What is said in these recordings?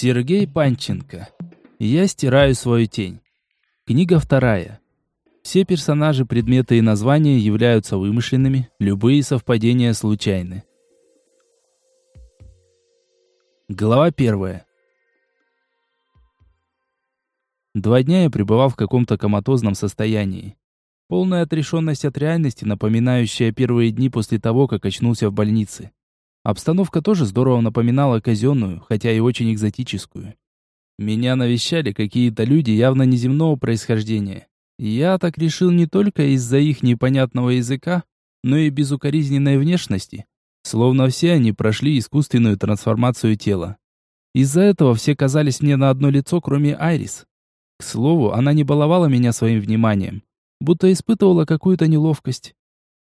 Сергей Панченко. Я стираю свою тень. Книга вторая. Все персонажи, предметы и названия являются вымышленными, любые совпадения случайны. Глава первая. Два дня я пребывал в каком-то коматозном состоянии. Полная отрешенность от реальности, напоминающая первые дни после того, как очнулся в больнице. Обстановка тоже здорово напоминала казенную, хотя и очень экзотическую. Меня навещали какие-то люди явно неземного происхождения. Я так решил не только из-за их непонятного языка, но и безукоризненной внешности. Словно все они прошли искусственную трансформацию тела. Из-за этого все казались мне на одно лицо, кроме Айрис. К слову, она не баловала меня своим вниманием, будто испытывала какую-то неловкость.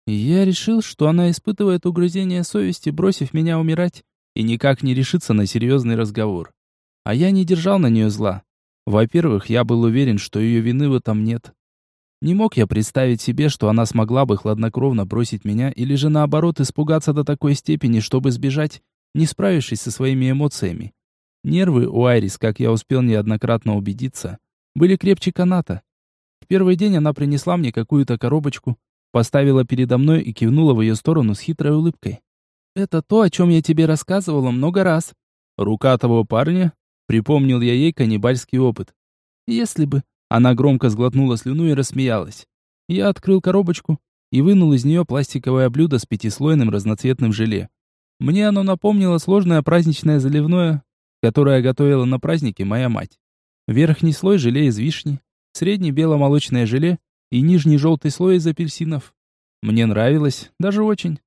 Я решил, что она испытывает угрызение совести, бросив меня умирать, и никак не решится на серьезный разговор. А я не держал на нее зла. Во-первых, я был уверен, что ее вины в этом нет. Не мог я представить себе, что она смогла бы хладнокровно бросить меня или же наоборот испугаться до такой степени, чтобы сбежать, не справившись со своими эмоциями. Нервы у Айрис, как я успел неоднократно убедиться, были крепче каната. В первый день она принесла мне какую-то коробочку, поставила передо мной и кивнула в ее сторону с хитрой улыбкой. «Это то, о чем я тебе рассказывала много раз». «Рука того парня?» Припомнил я ей каннибальский опыт. «Если бы...» Она громко сглотнула слюну и рассмеялась. Я открыл коробочку и вынул из нее пластиковое блюдо с пятислойным разноцветным желе. Мне оно напомнило сложное праздничное заливное, которое готовила на празднике моя мать. Верхний слой желе из вишни, средний беломолочное желе и нижний желтый слой из апельсинов. Мне нравилось, даже очень.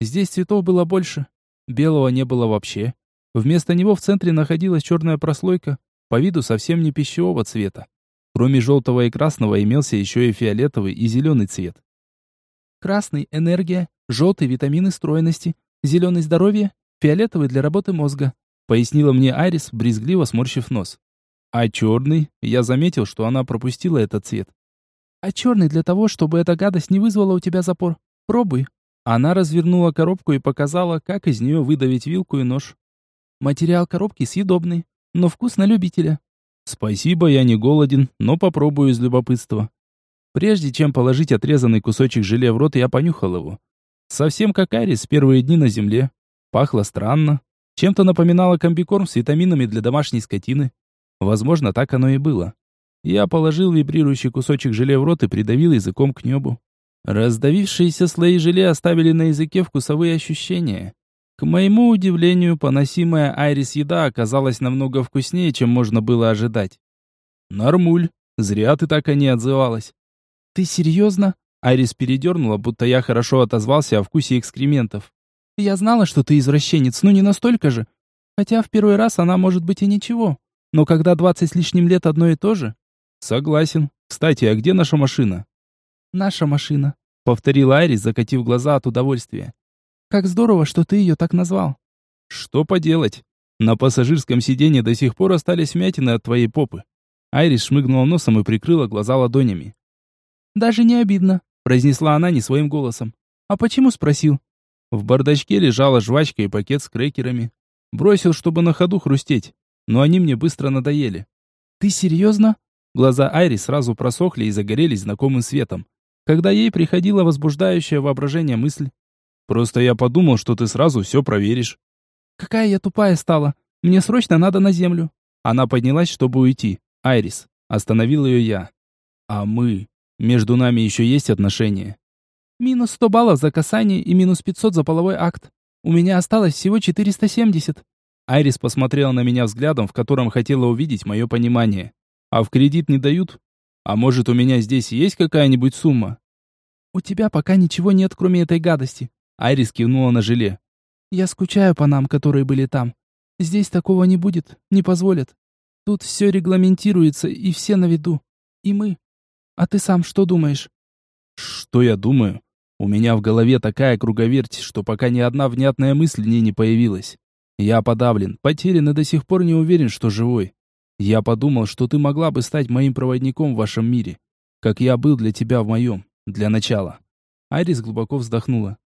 Здесь цветов было больше, белого не было вообще. Вместо него в центре находилась черная прослойка, по виду совсем не пищевого цвета. Кроме желтого и красного имелся еще и фиолетовый и зеленый цвет. Красный – энергия, желтый – витамины стройности, зеленый – здоровье, фиолетовый – для работы мозга, пояснила мне Айрис, брезгливо сморщив нос. А черный? Я заметил, что она пропустила этот цвет а черный для того, чтобы эта гадость не вызвала у тебя запор. Пробуй». Она развернула коробку и показала, как из нее выдавить вилку и нож. Материал коробки съедобный, но вкус на любителя. Спасибо, я не голоден, но попробую из любопытства. Прежде чем положить отрезанный кусочек желе в рот, я понюхал его. Совсем как Арис первые дни на земле. Пахло странно. Чем-то напоминало комбикорм с витаминами для домашней скотины. Возможно, так оно и было. Я положил вибрирующий кусочек желе в рот и придавил языком к небу. Раздавившиеся слои желе оставили на языке вкусовые ощущения. К моему удивлению, поносимая Айрис еда оказалась намного вкуснее, чем можно было ожидать. «Нормуль, зря ты так о ней отзывалась». «Ты серьезно?» Айрис передернула, будто я хорошо отозвался о вкусе экскрементов. «Я знала, что ты извращенец, но не настолько же. Хотя в первый раз она может быть и ничего. Но когда двадцать с лишним лет одно и то же, Согласен. Кстати, а где наша машина? Наша машина, повторил Айрис, закатив глаза от удовольствия. Как здорово, что ты ее так назвал. Что поделать? На пассажирском сиденье до сих пор остались вмятины от твоей попы. Айрис шмыгнула носом и прикрыла глаза ладонями. Даже не обидно, произнесла она не своим голосом. А почему спросил? В бардачке лежала жвачка и пакет с крекерами. Бросил, чтобы на ходу хрустеть, но они мне быстро надоели. Ты серьезно? Глаза Айри сразу просохли и загорелись знакомым светом, когда ей приходила возбуждающая воображение мысль. «Просто я подумал, что ты сразу все проверишь». «Какая я тупая стала! Мне срочно надо на землю!» Она поднялась, чтобы уйти. Айрис. Остановил ее я. «А мы? Между нами еще есть отношения?» «Минус сто баллов за касание и минус пятьсот за половой акт. У меня осталось всего четыреста семьдесят». Айрис посмотрела на меня взглядом, в котором хотела увидеть мое понимание. А в кредит не дают? А может, у меня здесь есть какая-нибудь сумма? У тебя пока ничего нет, кроме этой гадости. Айрис кивнула на желе. Я скучаю по нам, которые были там. Здесь такого не будет, не позволят. Тут все регламентируется, и все на виду. И мы. А ты сам что думаешь? Что я думаю? У меня в голове такая круговерть, что пока ни одна внятная мысль мне не появилась. Я подавлен, потерян и до сих пор не уверен, что живой. Я подумал, что ты могла бы стать моим проводником в вашем мире, как я был для тебя в моем, для начала. Айрис глубоко вздохнула.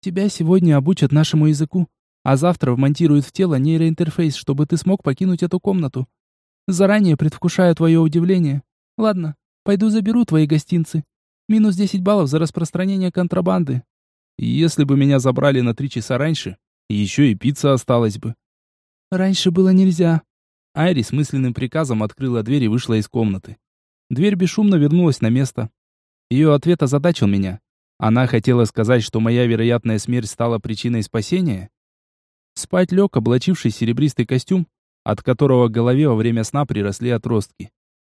Тебя сегодня обучат нашему языку. а завтра вмонтируют в тело нейроинтерфейс, чтобы ты смог покинуть эту комнату. Заранее предвкушаю твое удивление. Ладно, пойду заберу твои гостинцы. Минус 10 баллов за распространение контрабанды. Если бы меня забрали на три часа раньше, еще и пицца осталась бы. Раньше было нельзя. Айрис мысленным приказом открыла дверь и вышла из комнаты. Дверь бесшумно вернулась на место. Ее ответ озадачил меня. Она хотела сказать, что моя вероятная смерть стала причиной спасения? Спать лег, облачивший серебристый костюм, от которого к голове во время сна приросли отростки.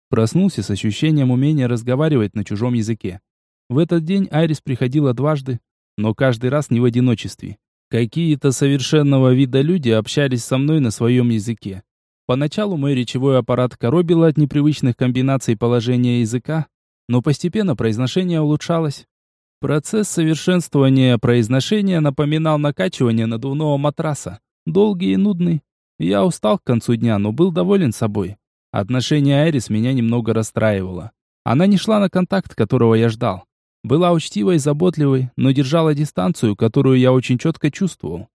Проснулся с ощущением умения разговаривать на чужом языке. В этот день Айрис приходила дважды, но каждый раз не в одиночестве. Какие-то совершенного вида люди общались со мной на своем языке. Поначалу мой речевой аппарат коробил от непривычных комбинаций положения языка, но постепенно произношение улучшалось. Процесс совершенствования произношения напоминал накачивание надувного матраса. Долгий и нудный. Я устал к концу дня, но был доволен собой. Отношение Айрис меня немного расстраивало. Она не шла на контакт, которого я ждал. Была учтивой и заботливой, но держала дистанцию, которую я очень четко чувствовал.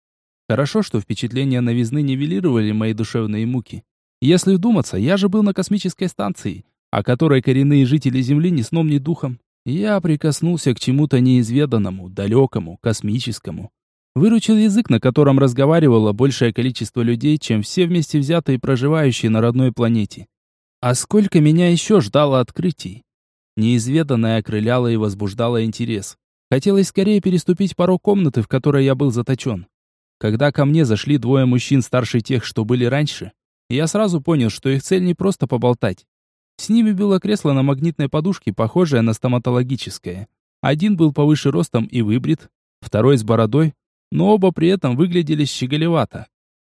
Хорошо, что впечатления новизны нивелировали мои душевные муки. Если вдуматься, я же был на космической станции, о которой коренные жители Земли ни сном, ни духом. Я прикоснулся к чему-то неизведанному, далекому, космическому. Выручил язык, на котором разговаривало большее количество людей, чем все вместе взятые проживающие на родной планете. А сколько меня еще ждало открытий? Неизведанное окрыляло и возбуждало интерес. Хотелось скорее переступить порог комнаты, в которой я был заточен. Когда ко мне зашли двое мужчин старше тех, что были раньше, я сразу понял, что их цель не просто поболтать. С ними было кресло на магнитной подушке, похожее на стоматологическое. Один был повыше ростом и выбрит, второй с бородой, но оба при этом выглядели щеголевато.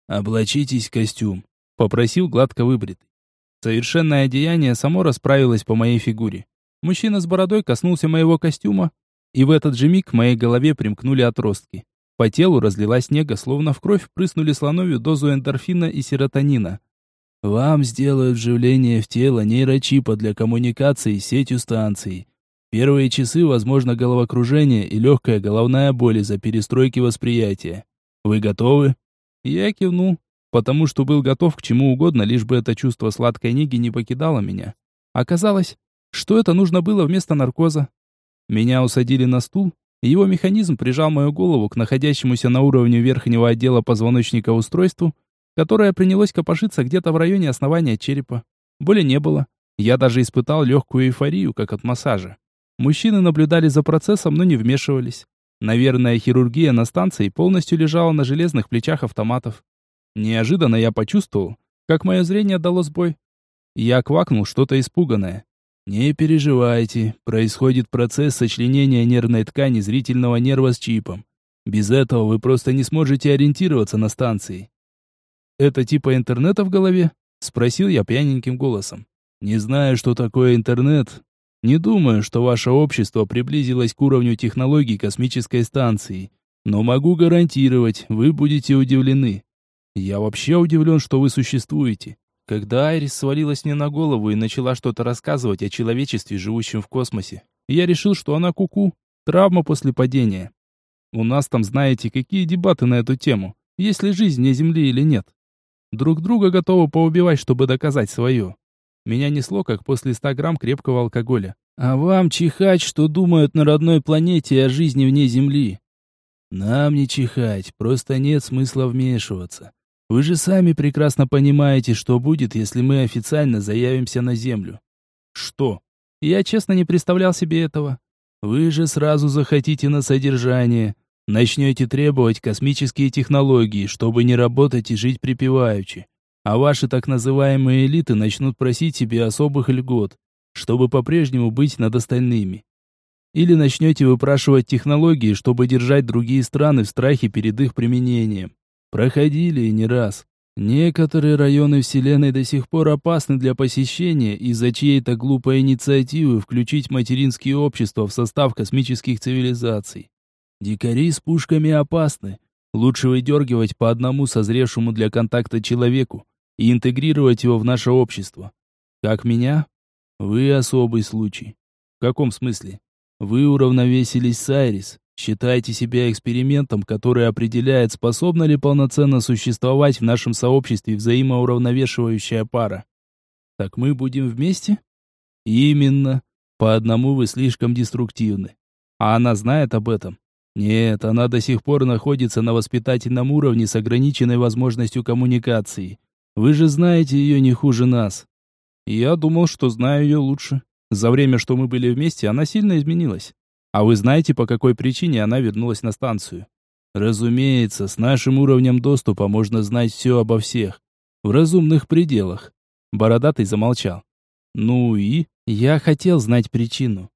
«Облачитесь в костюм», — попросил гладко выбритый. Совершенное одеяние само расправилось по моей фигуре. Мужчина с бородой коснулся моего костюма, и в этот же миг к моей голове примкнули отростки. По телу разлилась нега, словно в кровь прыснули слоновью дозу эндорфина и серотонина. «Вам сделают вживление в тело нейрочипа для коммуникации с сетью станций. Первые часы возможно головокружение и легкая головная боль из-за перестройки восприятия. Вы готовы? Я кивнул, потому что был готов к чему угодно, лишь бы это чувство сладкой неги не покидало меня. Оказалось, что это нужно было вместо наркоза. Меня усадили на стул, его механизм прижал мою голову к находящемуся на уровне верхнего отдела позвоночника устройству, которое принялось копошиться где-то в районе основания черепа. Боли не было. Я даже испытал легкую эйфорию, как от массажа. Мужчины наблюдали за процессом, но не вмешивались. Наверное, хирургия на станции полностью лежала на железных плечах автоматов. Неожиданно я почувствовал, как мое зрение дало сбой. Я квакнул что-то испуганное. «Не переживайте, происходит процесс сочленения нервной ткани зрительного нерва с чипом. Без этого вы просто не сможете ориентироваться на станции». «Это типа интернета в голове?» — спросил я пьяненьким голосом. «Не знаю, что такое интернет, не думаю, что ваше общество приблизилось к уровню технологий космической станции, но могу гарантировать, вы будете удивлены. Я вообще удивлен, что вы существуете. Когда Айрис свалилась мне на голову и начала что-то рассказывать о человечестве, живущем в космосе, я решил, что она куку, -ку, травма после падения. У нас там, знаете, какие дебаты на эту тему, есть ли жизнь вне Земли или нет. Друг друга готовы поубивать, чтобы доказать свое. Меня несло, как после 100 грамм крепкого алкоголя. А вам чихать, что думают на родной планете о жизни вне Земли. Нам не чихать, просто нет смысла вмешиваться. Вы же сами прекрасно понимаете, что будет, если мы официально заявимся на Землю. Что? Я честно не представлял себе этого. Вы же сразу захотите на содержание. Начнете требовать космические технологии, чтобы не работать и жить припеваючи а ваши так называемые элиты начнут просить себе особых льгот, чтобы по-прежнему быть над остальными. Или начнете выпрашивать технологии, чтобы держать другие страны в страхе перед их применением. Проходили и не раз. Некоторые районы Вселенной до сих пор опасны для посещения из-за чьей-то глупой инициативы включить материнские общества в состав космических цивилизаций. Дикари с пушками опасны. Лучше выдергивать по одному созревшему для контакта человеку, и интегрировать его в наше общество. Как меня? Вы особый случай. В каком смысле? Вы уравновесились с Айрис. Считайте себя экспериментом, который определяет, способна ли полноценно существовать в нашем сообществе взаимоуравновешивающая пара. Так мы будем вместе? Именно. По одному вы слишком деструктивны. А она знает об этом? Нет, она до сих пор находится на воспитательном уровне с ограниченной возможностью коммуникации. Вы же знаете ее не хуже нас. Я думал, что знаю ее лучше. За время, что мы были вместе, она сильно изменилась. А вы знаете, по какой причине она вернулась на станцию? Разумеется, с нашим уровнем доступа можно знать все обо всех. В разумных пределах. Бородатый замолчал. Ну и? Я хотел знать причину.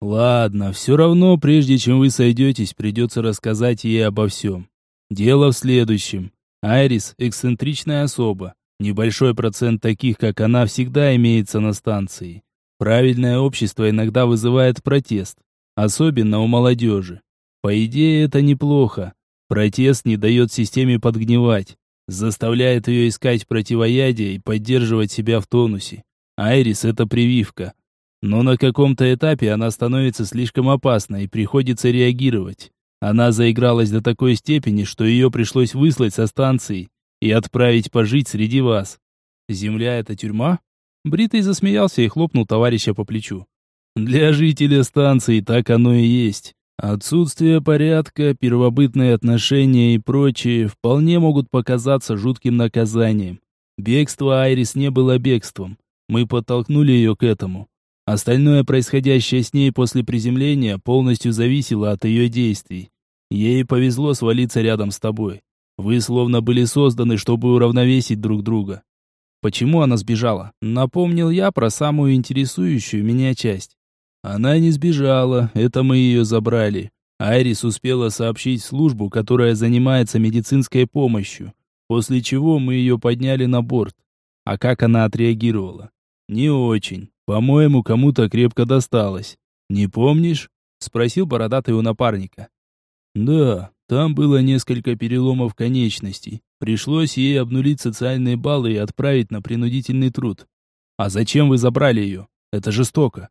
Ладно, все равно, прежде чем вы сойдетесь, придется рассказать ей обо всем. Дело в следующем. Айрис – эксцентричная особа. Небольшой процент таких, как она, всегда имеется на станции. Правильное общество иногда вызывает протест, особенно у молодежи. По идее, это неплохо. Протест не дает системе подгнивать, заставляет ее искать противоядие и поддерживать себя в тонусе. Айрис – это прививка. Но на каком-то этапе она становится слишком опасной и приходится реагировать. Она заигралась до такой степени, что ее пришлось выслать со станции и отправить пожить среди вас. Земля — это тюрьма? Бритый засмеялся и хлопнул товарища по плечу. Для жителя станции так оно и есть. Отсутствие порядка, первобытные отношения и прочее вполне могут показаться жутким наказанием. Бегство Айрис не было бегством. Мы подтолкнули ее к этому. Остальное происходящее с ней после приземления полностью зависело от ее действий. Ей повезло свалиться рядом с тобой. Вы словно были созданы, чтобы уравновесить друг друга. Почему она сбежала? Напомнил я про самую интересующую меня часть. Она не сбежала, это мы ее забрали. Айрис успела сообщить службу, которая занимается медицинской помощью, после чего мы ее подняли на борт. А как она отреагировала? Не очень. По-моему, кому-то крепко досталось. Не помнишь? Спросил бородатый у напарника. Да, там было несколько переломов конечностей. Пришлось ей обнулить социальные баллы и отправить на принудительный труд. А зачем вы забрали ее? Это жестоко.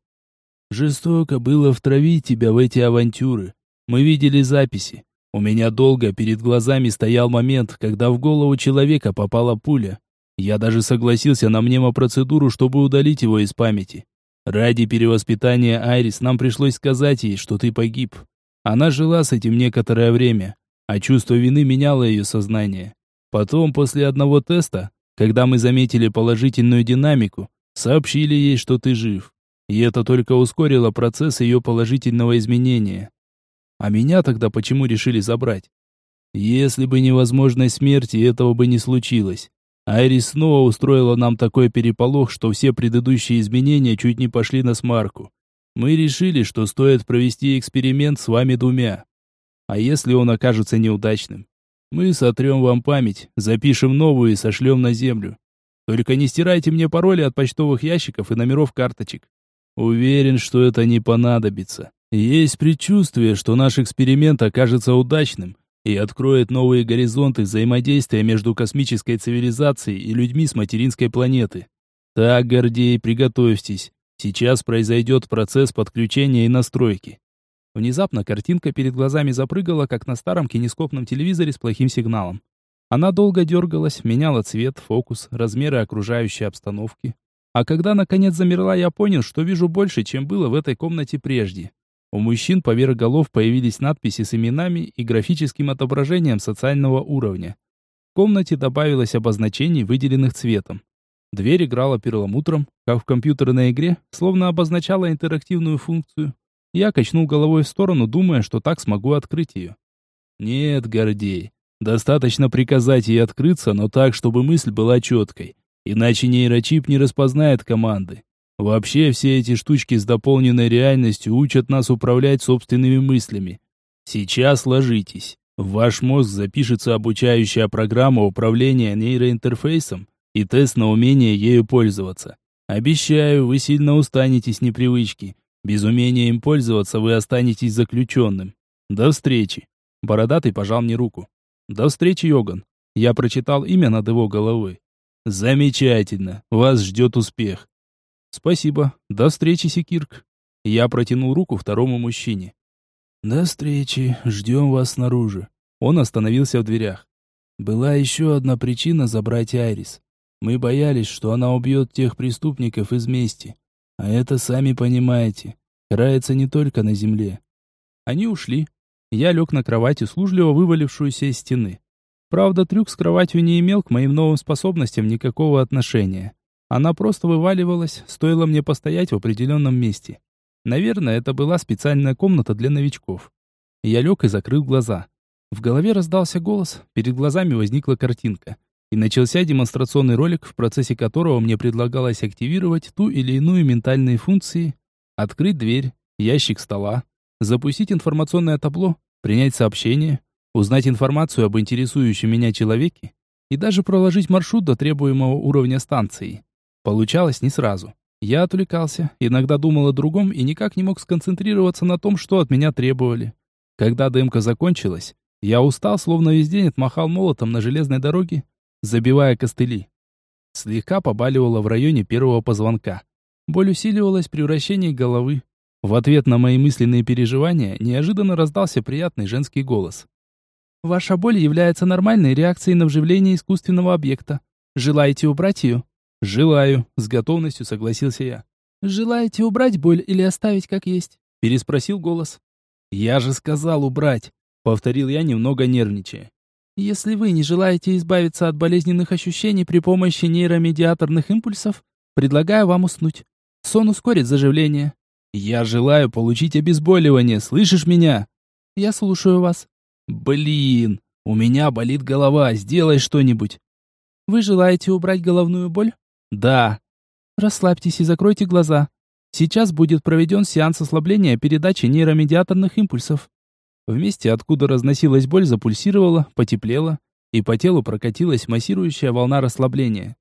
Жестоко было втравить тебя в эти авантюры. Мы видели записи. У меня долго перед глазами стоял момент, когда в голову человека попала пуля. Я даже согласился на мнемопроцедуру, чтобы удалить его из памяти. Ради перевоспитания Айрис нам пришлось сказать ей, что ты погиб. Она жила с этим некоторое время, а чувство вины меняло ее сознание. Потом, после одного теста, когда мы заметили положительную динамику, сообщили ей, что ты жив. И это только ускорило процесс ее положительного изменения. А меня тогда почему решили забрать? Если бы невозможность смерти, этого бы не случилось. Айрис снова устроила нам такой переполох, что все предыдущие изменения чуть не пошли на смарку. Мы решили, что стоит провести эксперимент с вами двумя. А если он окажется неудачным? Мы сотрем вам память, запишем новую и сошлем на землю. Только не стирайте мне пароли от почтовых ящиков и номеров карточек. Уверен, что это не понадобится. Есть предчувствие, что наш эксперимент окажется удачным, и откроет новые горизонты взаимодействия между космической цивилизацией и людьми с материнской планеты. Так, Гордей, приготовьтесь. Сейчас произойдет процесс подключения и настройки. Внезапно картинка перед глазами запрыгала, как на старом кинескопном телевизоре с плохим сигналом. Она долго дергалась, меняла цвет, фокус, размеры окружающей обстановки. А когда наконец замерла, я понял, что вижу больше, чем было в этой комнате прежде. У мужчин поверх голов появились надписи с именами и графическим отображением социального уровня. В комнате добавилось обозначений, выделенных цветом. Дверь играла перламутром, как в компьютерной игре, словно обозначала интерактивную функцию. Я качнул головой в сторону, думая, что так смогу открыть ее. Нет, Гордей, достаточно приказать ей открыться, но так, чтобы мысль была четкой. Иначе нейрочип не распознает команды. Вообще все эти штучки с дополненной реальностью учат нас управлять собственными мыслями. Сейчас ложитесь. В ваш мозг запишется обучающая программа управления нейроинтерфейсом и тест на умение ею пользоваться. Обещаю, вы сильно устанете с непривычки. Без умения им пользоваться вы останетесь заключенным. До встречи. Бородатый пожал мне руку. До встречи, Йоган. Я прочитал имя над его головой. Замечательно. Вас ждет успех. «Спасибо. До встречи, Секирк». Я протянул руку второму мужчине. «До встречи, ждем вас снаружи». Он остановился в дверях. Была еще одна причина забрать Айрис. Мы боялись, что она убьет тех преступников из мести. А это, сами понимаете, крается не только на земле. Они ушли. Я лег на кровать, услужливо вывалившуюся из стены. Правда, трюк с кроватью не имел к моим новым способностям никакого отношения. Она просто вываливалась, стоило мне постоять в определенном месте. Наверное, это была специальная комната для новичков. Я лег и закрыл глаза. В голове раздался голос, перед глазами возникла картинка. И начался демонстрационный ролик, в процессе которого мне предлагалось активировать ту или иную ментальные функции, открыть дверь, ящик стола, запустить информационное табло, принять сообщение, узнать информацию об интересующем меня человеке и даже проложить маршрут до требуемого уровня станции. Получалось не сразу. Я отвлекался, иногда думал о другом и никак не мог сконцентрироваться на том, что от меня требовали. Когда дымка закончилась, я устал, словно весь день отмахал молотом на железной дороге, забивая костыли. Слегка побаливало в районе первого позвонка. Боль усиливалась при вращении головы. В ответ на мои мысленные переживания неожиданно раздался приятный женский голос. «Ваша боль является нормальной реакцией на вживление искусственного объекта. Желаете убрать ее?» «Желаю», — с готовностью согласился я. «Желаете убрать боль или оставить как есть?» — переспросил голос. «Я же сказал убрать», — повторил я, немного нервничая. «Если вы не желаете избавиться от болезненных ощущений при помощи нейромедиаторных импульсов, предлагаю вам уснуть. Сон ускорит заживление». «Я желаю получить обезболивание, слышишь меня?» «Я слушаю вас». «Блин, у меня болит голова, сделай что-нибудь». «Вы желаете убрать головную боль?» Да. Расслабьтесь и закройте глаза. Сейчас будет проведен сеанс ослабления передачи нейромедиаторных импульсов. В месте, откуда разносилась боль, запульсировала, потеплела, и по телу прокатилась массирующая волна расслабления.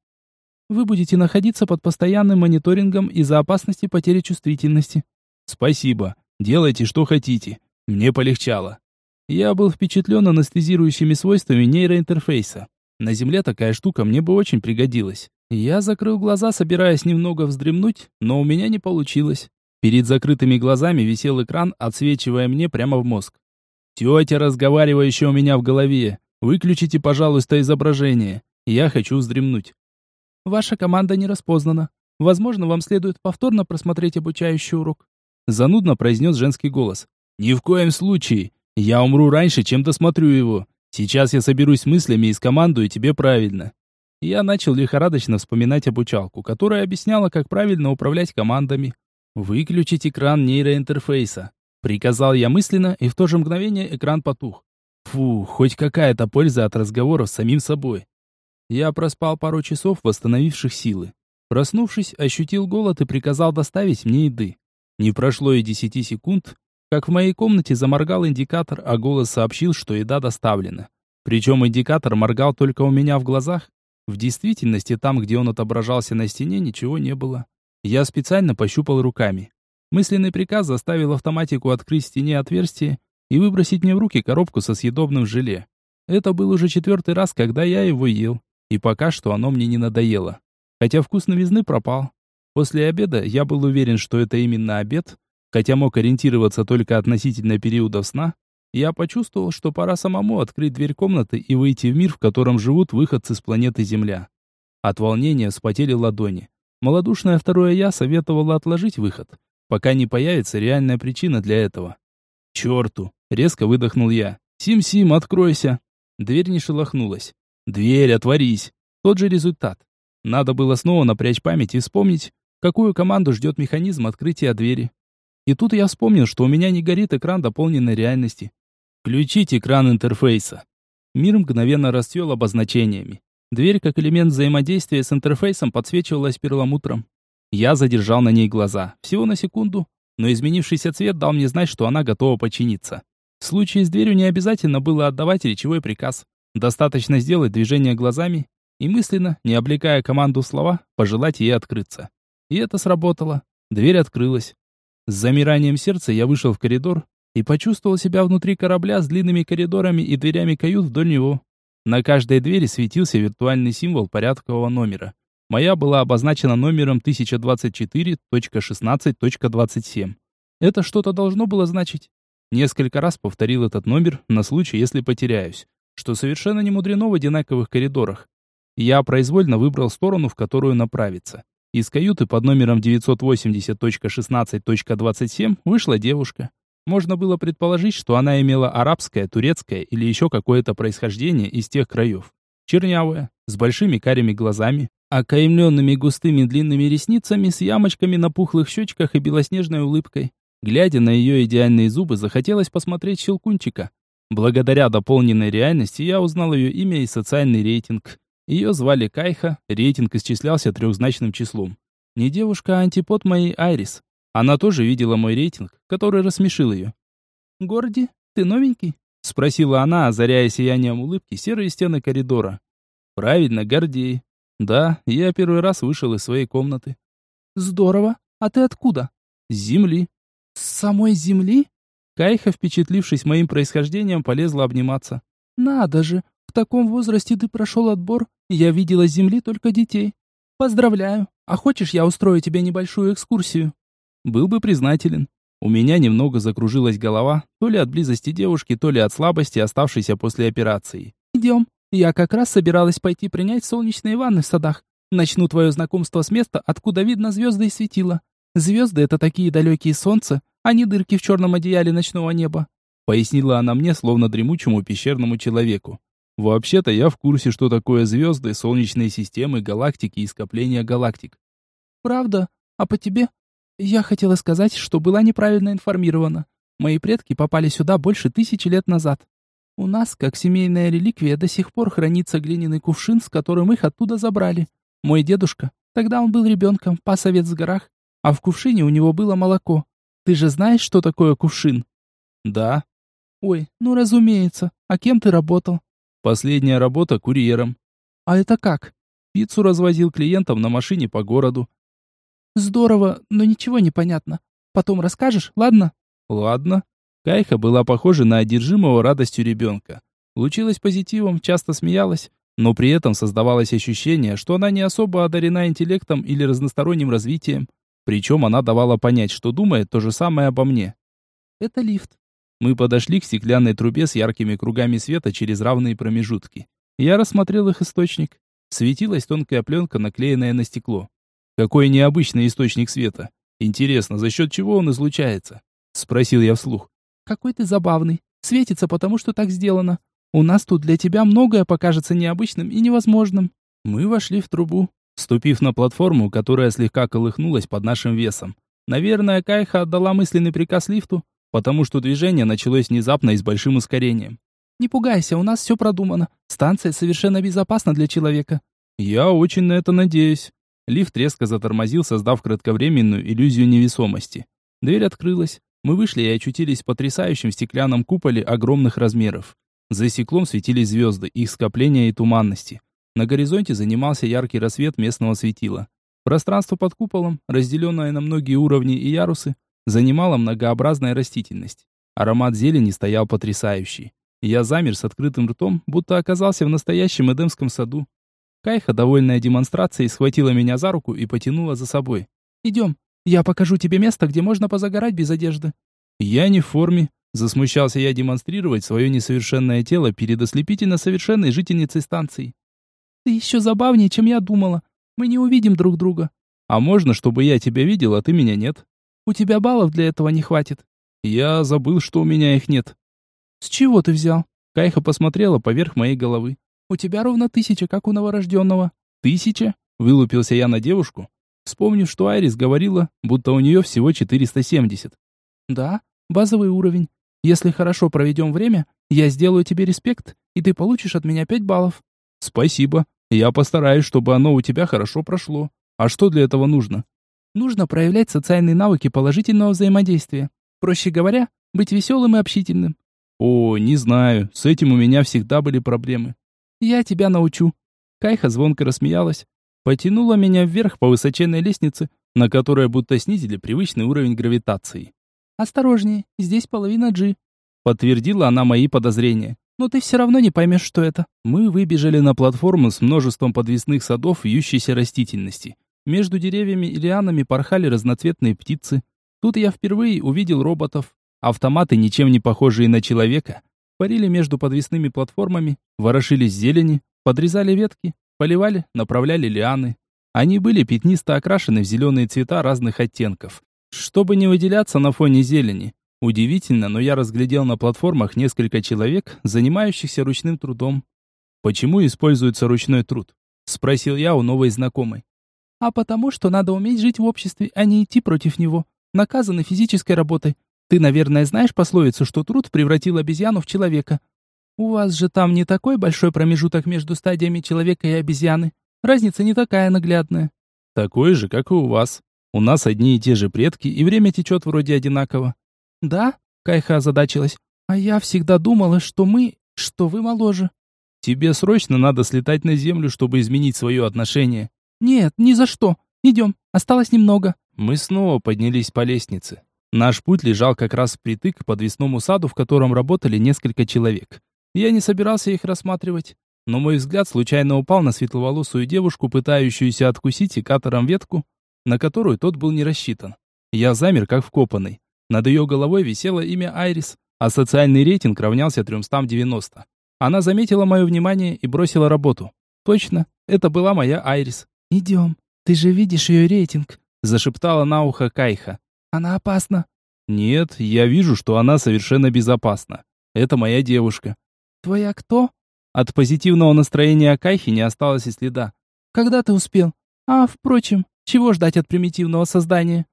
Вы будете находиться под постоянным мониторингом из-за опасности потери чувствительности. Спасибо. Делайте, что хотите. Мне полегчало. Я был впечатлен анестезирующими свойствами нейроинтерфейса. На Земле такая штука мне бы очень пригодилась. Я закрыл глаза, собираясь немного вздремнуть, но у меня не получилось. Перед закрытыми глазами висел экран, отсвечивая мне прямо в мозг. «Тетя, разговаривающая у меня в голове, выключите, пожалуйста, изображение. Я хочу вздремнуть». «Ваша команда не распознана. Возможно, вам следует повторно просмотреть обучающий урок». Занудно произнес женский голос. «Ни в коем случае. Я умру раньше, чем досмотрю его. Сейчас я соберусь мыслями и скомандую тебе правильно. Я начал лихорадочно вспоминать обучалку, которая объясняла, как правильно управлять командами. «Выключить экран нейроинтерфейса», — приказал я мысленно, и в то же мгновение экран потух. Фу, хоть какая-то польза от разговора с самим собой. Я проспал пару часов, восстановивших силы. Проснувшись, ощутил голод и приказал доставить мне еды. Не прошло и десяти секунд, как в моей комнате заморгал индикатор, а голос сообщил, что еда доставлена. Причем индикатор моргал только у меня в глазах, в действительности, там, где он отображался на стене, ничего не было. Я специально пощупал руками. Мысленный приказ заставил автоматику открыть в стене отверстие и выбросить мне в руки коробку со съедобным желе. Это был уже четвертый раз, когда я его ел, и пока что оно мне не надоело. Хотя вкус новизны пропал. После обеда я был уверен, что это именно обед, хотя мог ориентироваться только относительно периодов сна, я почувствовал, что пора самому открыть дверь комнаты и выйти в мир, в котором живут выходцы с планеты Земля. От волнения вспотели ладони. Молодушное второе «я» советовало отложить выход, пока не появится реальная причина для этого. «Черту!» — резко выдохнул я. «Сим-Сим, откройся!» Дверь не шелохнулась. «Дверь, отворись!» Тот же результат. Надо было снова напрячь память и вспомнить, какую команду ждет механизм открытия двери. И тут я вспомнил, что у меня не горит экран дополненной реальности. Включить экран интерфейса. Мир мгновенно расцвел обозначениями. Дверь, как элемент взаимодействия с интерфейсом, подсвечивалась перламутром. Я задержал на ней глаза. Всего на секунду. Но изменившийся цвет дал мне знать, что она готова починиться. В случае с дверью не обязательно было отдавать речевой приказ. Достаточно сделать движение глазами и мысленно, не облекая команду в слова, пожелать ей открыться. И это сработало. Дверь открылась. С замиранием сердца я вышел в коридор и почувствовал себя внутри корабля с длинными коридорами и дверями кают вдоль него. На каждой двери светился виртуальный символ порядкового номера. Моя была обозначена номером 1024.16.27. Это что-то должно было значить. Несколько раз повторил этот номер на случай, если потеряюсь, что совершенно не мудрено в одинаковых коридорах. Я произвольно выбрал сторону, в которую направиться. Из каюты под номером 980.16.27 вышла девушка. Можно было предположить, что она имела арабское, турецкое или еще какое-то происхождение из тех краев. Чернявая, с большими карими глазами, окаймленными густыми длинными ресницами, с ямочками на пухлых щечках и белоснежной улыбкой. Глядя на ее идеальные зубы, захотелось посмотреть щелкунчика. Благодаря дополненной реальности я узнал ее имя и социальный рейтинг. Ее звали Кайха, рейтинг исчислялся трехзначным числом. Не девушка, а антипод моей Айрис. Она тоже видела мой рейтинг, который рассмешил ее. «Горди, ты новенький?» Спросила она, озаряя сиянием улыбки серые стены коридора. «Правильно, Гордей. Да, я первый раз вышел из своей комнаты». «Здорово. А ты откуда?» «С земли». «С самой земли?» Кайха, впечатлившись моим происхождением, полезла обниматься. «Надо же, в таком возрасте ты прошел отбор. Я видела с земли только детей. Поздравляю. А хочешь, я устрою тебе небольшую экскурсию?» Был бы признателен. У меня немного закружилась голова, то ли от близости девушки, то ли от слабости, оставшейся после операции. «Идем. Я как раз собиралась пойти принять солнечные ванны в садах. Начну твое знакомство с места, откуда видно звезды и светила. Звезды — это такие далекие солнца, а не дырки в черном одеяле ночного неба», — пояснила она мне, словно дремучему пещерному человеку. «Вообще-то я в курсе, что такое звезды, солнечные системы, галактики и скопления галактик». «Правда? А по тебе?» «Я хотела сказать, что была неправильно информирована. Мои предки попали сюда больше тысячи лет назад. У нас, как семейная реликвия, до сих пор хранится глиняный кувшин, с которым их оттуда забрали. Мой дедушка, тогда он был ребенком, пас овец в горах, а в кувшине у него было молоко. Ты же знаешь, что такое кувшин? Да. Ой, ну разумеется. А кем ты работал? Последняя работа курьером. А это как? Пиццу развозил клиентам на машине по городу. Здорово, но ничего не понятно. Потом расскажешь, ладно? Ладно. Кайха была похожа на одержимого радостью ребенка. Лучилась позитивом, часто смеялась, но при этом создавалось ощущение, что она не особо одарена интеллектом или разносторонним развитием. Причем она давала понять, что думает то же самое обо мне. Это лифт. Мы подошли к стеклянной трубе с яркими кругами света через равные промежутки. Я рассмотрел их источник. Светилась тонкая пленка, наклеенная на стекло. Какой необычный источник света. Интересно, за счет чего он излучается? Спросил я вслух. Какой ты забавный. Светится, потому что так сделано. У нас тут для тебя многое покажется необычным и невозможным. Мы вошли в трубу ступив на платформу, которая слегка колыхнулась под нашим весом. Наверное, Кайха отдала мысленный приказ лифту, потому что движение началось внезапно и с большим ускорением. «Не пугайся, у нас все продумано. Станция совершенно безопасна для человека». «Я очень на это надеюсь». Лифт резко затормозил, создав кратковременную иллюзию невесомости. Дверь открылась. Мы вышли и очутились в потрясающем стеклянном куполе огромных размеров. За стеклом светились звезды, их скопления и туманности. На горизонте занимался яркий рассвет местного светила. Пространство под куполом, разделенное на многие уровни и ярусы, занимала многообразная растительность. Аромат зелени стоял потрясающий. Я замер с открытым ртом, будто оказался в настоящем Эдемском саду. Кайха, довольная демонстрацией, схватила меня за руку и потянула за собой. «Идем, я покажу тебе место, где можно позагорать без одежды». «Я не в форме», засмущался я демонстрировать свое несовершенное тело перед ослепительно совершенной жительницей станции. Ты еще забавнее, чем я думала. Мы не увидим друг друга. А можно, чтобы я тебя видел, а ты меня нет? У тебя баллов для этого не хватит. Я забыл, что у меня их нет. С чего ты взял? Кайха посмотрела поверх моей головы. У тебя ровно тысяча, как у новорожденного. Тысяча? Вылупился я на девушку, вспомнив, что Айрис говорила, будто у нее всего 470. Да, базовый уровень. Если хорошо проведем время, я сделаю тебе респект, и ты получишь от меня 5 баллов. Спасибо. Я постараюсь, чтобы оно у тебя хорошо прошло. А что для этого нужно? Нужно проявлять социальные навыки положительного взаимодействия. Проще говоря, быть веселым и общительным. О, не знаю, с этим у меня всегда были проблемы. Я тебя научу. Кайха звонко рассмеялась, потянула меня вверх по высоченной лестнице, на которой будто снизили привычный уровень гравитации. «Осторожнее, здесь половина G», — подтвердила она мои подозрения. Но ты все равно не поймешь, что это. Мы выбежали на платформу с множеством подвесных садов вьющейся растительности. Между деревьями и лианами порхали разноцветные птицы. Тут я впервые увидел роботов. Автоматы, ничем не похожие на человека, парили между подвесными платформами, ворошились зелени, подрезали ветки, поливали, направляли лианы. Они были пятнисто окрашены в зеленые цвета разных оттенков, чтобы не выделяться на фоне зелени. Удивительно, но я разглядел на платформах несколько человек, занимающихся ручным трудом. «Почему используется ручной труд?» – спросил я у новой знакомой. «А потому что надо уметь жить в обществе, а не идти против него. Наказаны физической работой. Ты, наверное, знаешь пословицу, что труд превратил обезьяну в человека. У вас же там не такой большой промежуток между стадиями человека и обезьяны. Разница не такая наглядная. Такой же, как и у вас. У нас одни и те же предки, и время течет вроде одинаково. Да? Кайха озадачилась. А я всегда думала, что мы... что вы моложе. Тебе срочно надо слетать на землю, чтобы изменить свое отношение. Нет, ни за что. Идем, осталось немного. Мы снова поднялись по лестнице. Наш путь лежал как раз впритык к подвесному саду, в котором работали несколько человек. Я не собирался их рассматривать, но мой взгляд случайно упал на светловолосую девушку, пытающуюся откусить секатором ветку, на которую тот был не рассчитан. Я замер, как вкопанный. Над ее головой висело имя Айрис, а социальный рейтинг равнялся 390. Она заметила мое внимание и бросила работу. Точно, это была моя Айрис. «Идем, ты же видишь ее рейтинг», – зашептала на ухо Кайха. «Она опасна». «Нет, я вижу, что она совершенно безопасна. Это моя девушка. «Твоя кто?» От позитивного настроения Кайхи не осталось и следа. «Когда ты успел? А, впрочем, чего ждать от примитивного создания?»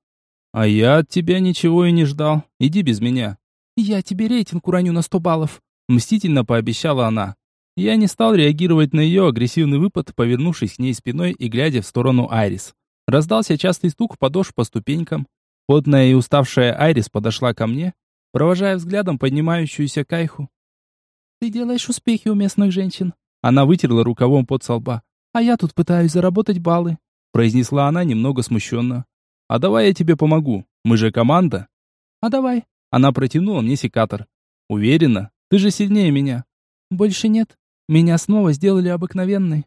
«А я от тебя ничего и не ждал. Иди без меня». «Я тебе рейтинг уроню на сто баллов», — мстительно пообещала она. Я не стал реагировать на ее агрессивный выпад, повернувшись к ней спиной и глядя в сторону Айрис. Раздался частый стук подошв по ступенькам. Потная и уставшая Айрис подошла ко мне, провожая взглядом поднимающуюся Кайху. Ты делаешь успехи у местных женщин. Она вытерла рукавом под со лба. А я тут пытаюсь заработать баллы, произнесла она немного смущенно. А давай я тебе помогу. Мы же команда. А давай. Она протянула мне секатор. Уверена, ты же сильнее меня. Больше нет. Меня снова сделали обыкновенной.